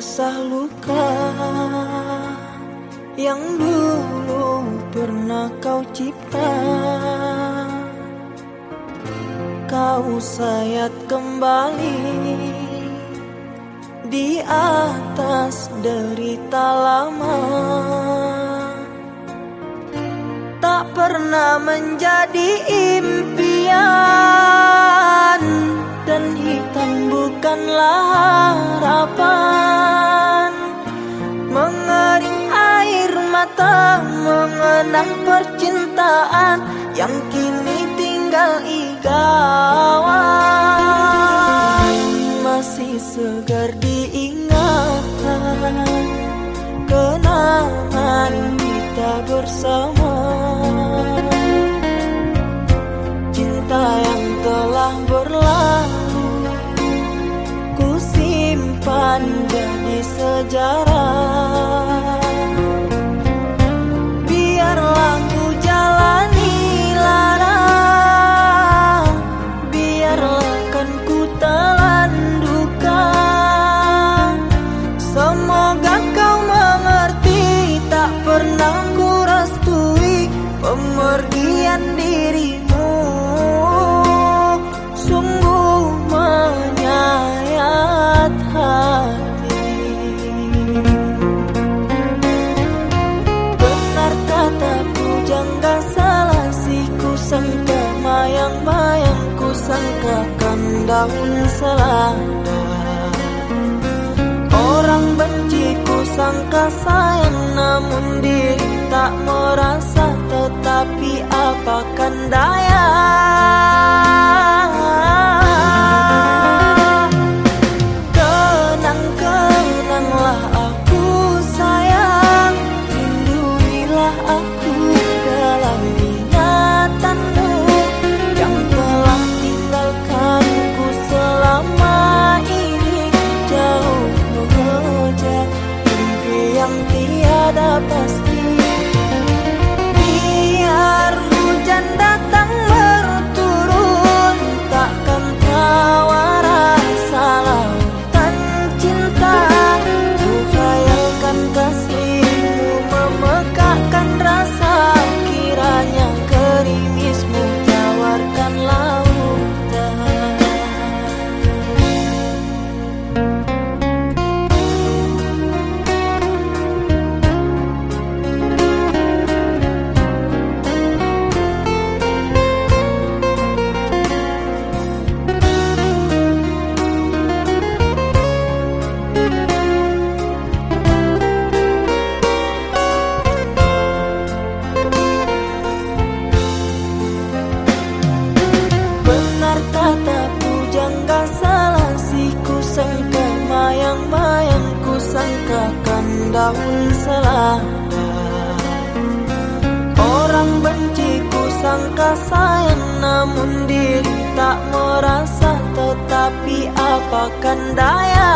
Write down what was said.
rasa luka yang dulu pernah kau cipta. Kau sayat kembali di atas derita lama. Tak pernah menjadi impian Dan hitam bukanlah mengenang percintaan Yang kini tinggal igawan Masih segar diingatan Kenangan kita bersama. Cinta yang telah berlalu Ku simpan jadi sejarah daun selada Orang benci ku sangka sayang namun diri tak merasa Orang benci ku sangka sayang namun diri tak merasa tetapi apakan daya